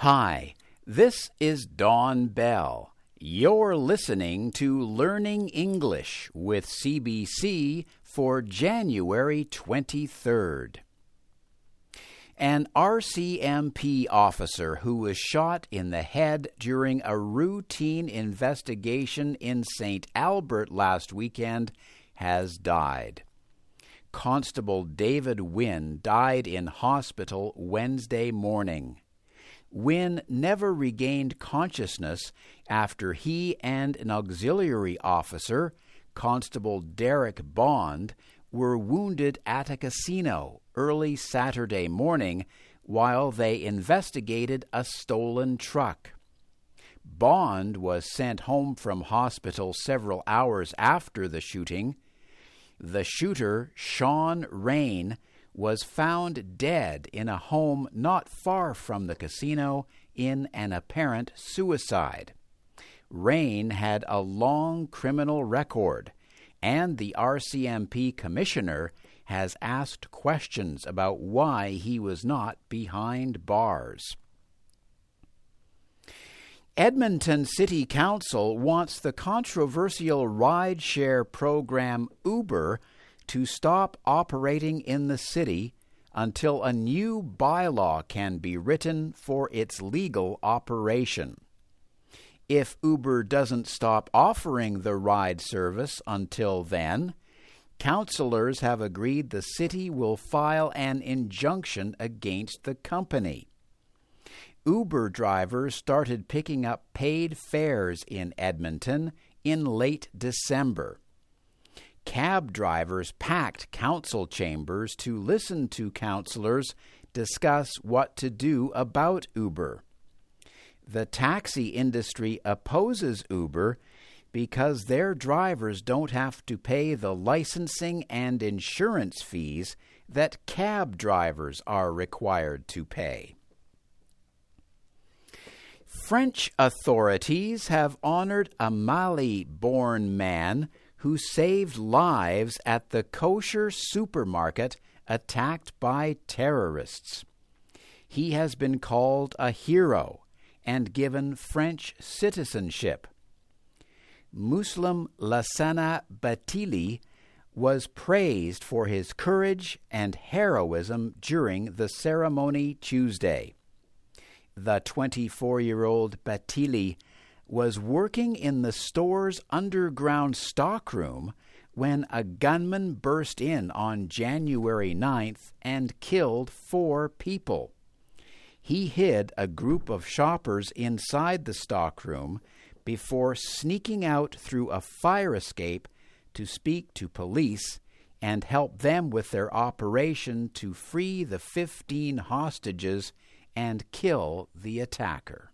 Hi, this is Don Bell. You're listening to Learning English with CBC for January 23rd. An RCMP officer who was shot in the head during a routine investigation in St. Albert last weekend has died. Constable David Wynn died in hospital Wednesday morning. Wynn never regained consciousness after he and an auxiliary officer, Constable Derek Bond, were wounded at a casino early Saturday morning while they investigated a stolen truck. Bond was sent home from hospital several hours after the shooting. The shooter, Sean Rain, was found dead in a home not far from the casino in an apparent suicide. Rain had a long criminal record, and the RCMP commissioner has asked questions about why he was not behind bars. Edmonton City Council wants the controversial ride-share program Uber to stop operating in the city until a new bylaw can be written for its legal operation. If Uber doesn't stop offering the ride service until then, councillors have agreed the city will file an injunction against the company. Uber drivers started picking up paid fares in Edmonton in late December cab drivers packed council chambers to listen to councillors discuss what to do about Uber. The taxi industry opposes Uber because their drivers don't have to pay the licensing and insurance fees that cab drivers are required to pay. French authorities have honored a Mali born man who saved lives at the kosher supermarket attacked by terrorists. He has been called a hero and given French citizenship. Muslim Lassana Bathily was praised for his courage and heroism during the ceremony Tuesday. The 24 year old Bathily was working in the store's underground stockroom when a gunman burst in on January 9th and killed four people. He hid a group of shoppers inside the stockroom before sneaking out through a fire escape to speak to police and help them with their operation to free the 15 hostages and kill the attacker.